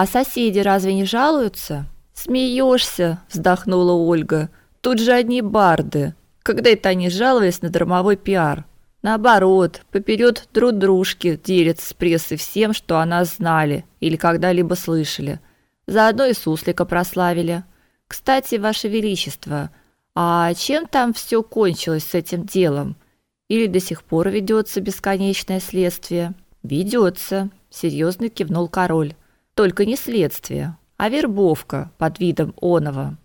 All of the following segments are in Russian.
А соседи разве не жалуются? Смеешься, вздохнула Ольга. Тут же одни барды. Когда это они жаловались на драмовой пиар? Наоборот, поперед друг дружки делятся с прессой всем, что о нас знали или когда-либо слышали. Заодно и суслика прославили. Кстати, ваше величество, а чем там все кончилось с этим делом? Или до сих пор ведется бесконечное следствие? Ведется, серьезно кивнул король. Только не следствие, а вербовка под видом оного.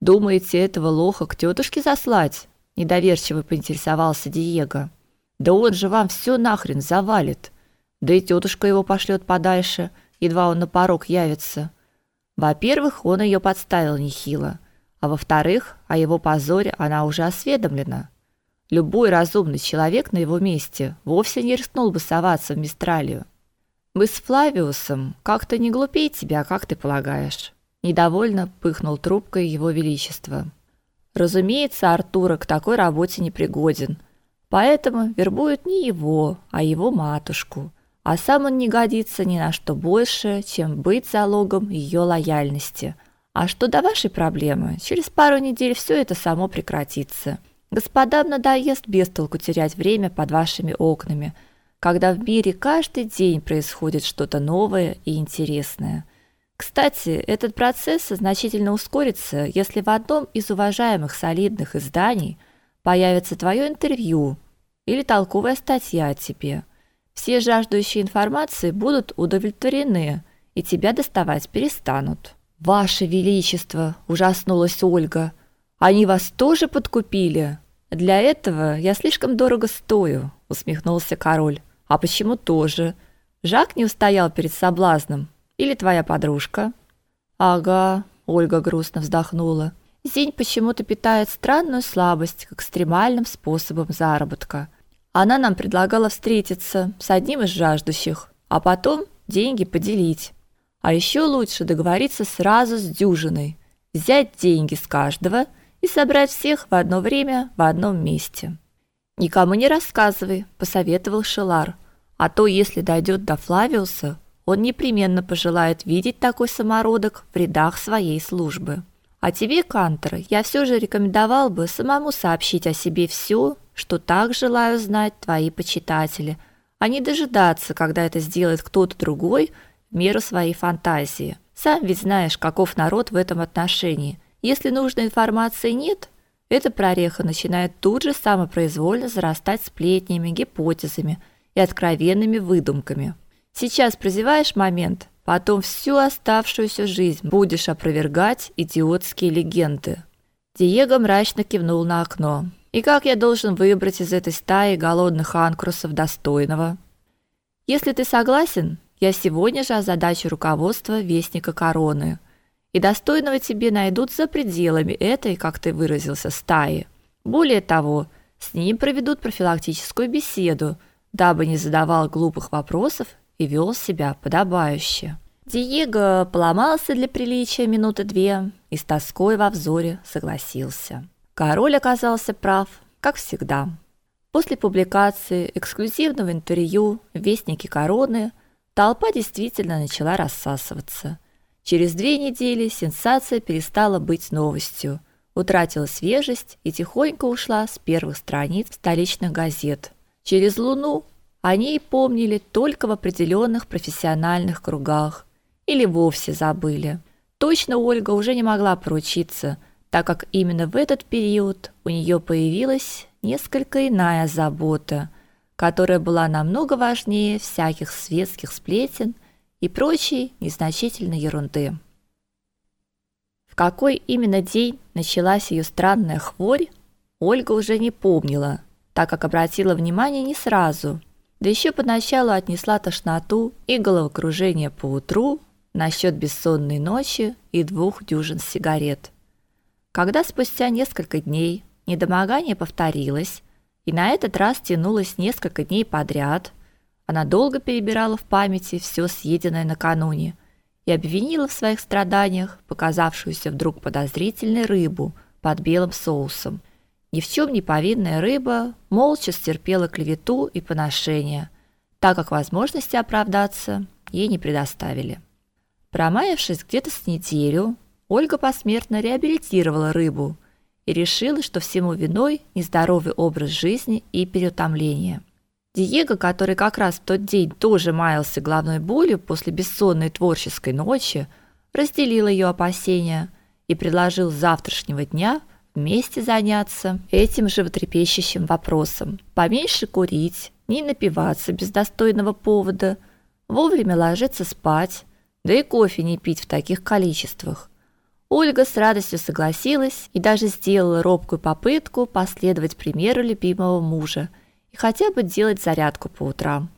Думаете, этого лоха к тетушке заслать? Недоверчиво поинтересовался Диего. Да он же вам все нахрен завалит. Да и тетушка его пошлет подальше, едва он на порог явится. Во-первых, он ее подставил нехило, а во-вторых, о его позоре она уже осведомлена. Любой разумный человек на его месте вовсе не рискнул бы соваться в Мистралию. Мы с Флавиусом как-то не глупее тебя, как ты полагаешь? Недовольно пыхнул трубкой его величество. Разумеется, Артура к такой работе не пригоден – Поэтому вербуют не его, а его матушку. А сам он не годится ни на что больше, чем быть залогом ее лояльности. А что до вашей проблемы, через пару недель все это само прекратится. Господам надоест без толку терять время под вашими окнами, когда в мире каждый день происходит что-то новое и интересное. Кстати, этот процесс значительно ускорится, если в одном из уважаемых солидных изданий – появится твое интервью или толковая статья о тебе. Все жаждущие информации будут удовлетворены, и тебя доставать перестанут. Ваше величество, ужаснулась Ольга. Они вас тоже подкупили? Для этого я слишком дорого стою, усмехнулся король. А почему тоже? Жак не устоял перед соблазном. Или твоя подружка? Ага, Ольга грустно вздохнула. Зинь почему-то питает странную слабость к экстремальным способам заработка. Она нам предлагала встретиться с одним из жаждущих, а потом деньги поделить. А еще лучше договориться сразу с дюжиной, взять деньги с каждого и собрать всех в одно время в одном месте. Никому не рассказывай, посоветовал Шелар. А то, если дойдет до Флавиуса, он непременно пожелает видеть такой самородок в рядах своей службы. А тебе, Кантер, я все же рекомендовал бы самому сообщить о себе все, что так желаю знать твои почитатели, а не дожидаться, когда это сделает кто-то другой в меру своей фантазии. Сам ведь знаешь, каков народ в этом отношении. Если нужной информации нет, эта прореха начинает тут же самопроизвольно зарастать сплетнями, гипотезами и откровенными выдумками. Сейчас прозеваешь момент, Потом всю оставшуюся жизнь будешь опровергать идиотские легенды. Диего мрачно кивнул на окно. И как я должен выбрать из этой стаи голодных анкрусов достойного? Если ты согласен, я сегодня же озадачу руководство Вестника Короны. И достойного тебе найдут за пределами этой, как ты выразился, стаи. Более того, с ним проведут профилактическую беседу, дабы не задавал глупых вопросов и вел себя подобающе. Диего поломался для приличия минуты две и с тоской во взоре согласился. Король оказался прав, как всегда. После публикации эксклюзивного интервью в Вестнике Короны толпа действительно начала рассасываться. Через две недели сенсация перестала быть новостью, утратила свежесть и тихонько ушла с первых страниц столичных газет. Через Луну о ней помнили только в определенных профессиональных кругах или вовсе забыли. Точно Ольга уже не могла поручиться, так как именно в этот период у нее появилась несколько иная забота, которая была намного важнее всяких светских сплетен и прочей незначительной ерунды. В какой именно день началась ее странная хворь, Ольга уже не помнила, так как обратила внимание не сразу – да еще поначалу отнесла тошноту и головокружение по утру насчет бессонной ночи и двух дюжин сигарет. Когда спустя несколько дней недомогание повторилось, и на этот раз тянулось несколько дней подряд, она долго перебирала в памяти все съеденное накануне и обвинила в своих страданиях показавшуюся вдруг подозрительной рыбу под белым соусом – ни в чем не повинная рыба молча стерпела клевету и поношение, так как возможности оправдаться ей не предоставили. Промаявшись где-то с неделю, Ольга посмертно реабилитировала рыбу и решила, что всему виной нездоровый образ жизни и переутомление. Диего, который как раз в тот день тоже маялся головной болью после бессонной творческой ночи, разделил ее опасения и предложил с завтрашнего дня вместе заняться этим животрепещущим вопросом. Поменьше курить, не напиваться без достойного повода, вовремя ложиться спать, да и кофе не пить в таких количествах. Ольга с радостью согласилась и даже сделала робкую попытку последовать примеру любимого мужа и хотя бы делать зарядку по утрам.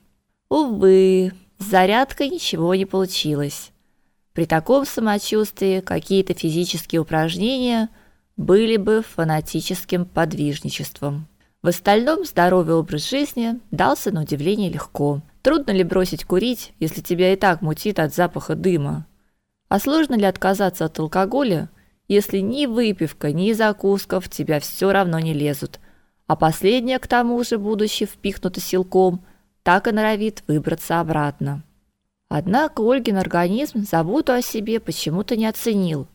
Увы, с зарядкой ничего не получилось. При таком самочувствии какие-то физические упражнения были бы фанатическим подвижничеством. В остальном здоровый образ жизни дался на удивление легко. Трудно ли бросить курить, если тебя и так мутит от запаха дыма? А сложно ли отказаться от алкоголя, если ни выпивка, ни закуска в тебя все равно не лезут, а последняя к тому же, будучи впихнута силком, так и норовит выбраться обратно. Однако Ольгин организм заботу о себе почему-то не оценил.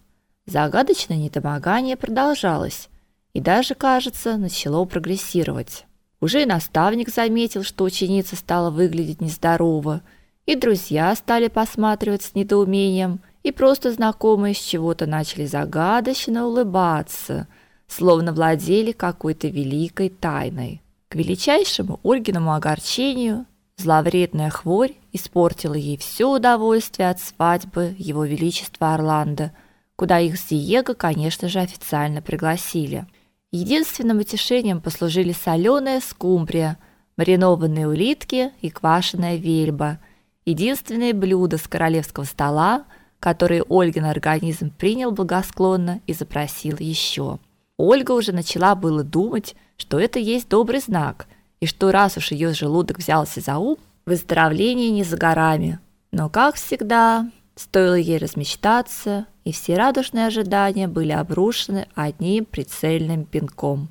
Загадочное недомогание продолжалось и даже, кажется, начало прогрессировать. Уже и наставник заметил, что ученица стала выглядеть нездорово, и друзья стали посматривать с недоумением – и просто знакомые с чего-то начали загадочно улыбаться, словно владели какой-то великой тайной. К величайшему Ольгиному огорчению зловредная хворь испортила ей все удовольствие от свадьбы его величества Орландо, куда их с Диего, конечно же, официально пригласили. Единственным утешением послужили соленая скумбрия, маринованные улитки и квашеная вельба. Единственные блюда с королевского стола – которые Ольгин организм принял благосклонно и запросил еще. Ольга уже начала было думать, что это есть добрый знак, и что раз уж ее желудок взялся за ум, выздоровление не за горами. Но, как всегда, стоило ей размечтаться, и все радужные ожидания были обрушены одним прицельным пинком.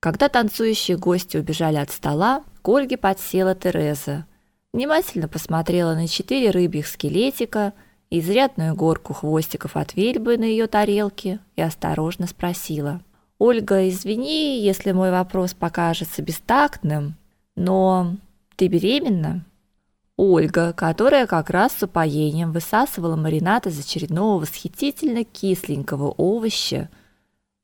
Когда танцующие гости убежали от стола, к Ольге подсела Тереза. Внимательно посмотрела на четыре рыбьих скелетика – изрядную горку хвостиков от вельбы на ее тарелке и осторожно спросила: "Ольга, извини, если мой вопрос покажется бестактным, но ты беременна?" Ольга, которая как раз с упоением высасывала маринад из очередного восхитительно кисленького овоща,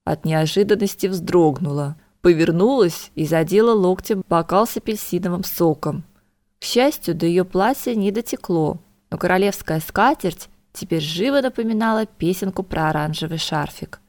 от неожиданности вздрогнула, повернулась и задела локтем бокал с апельсиновым соком. К счастью, до ее платья не дотекло но королевская скатерть теперь живо напоминала песенку про оранжевый шарфик.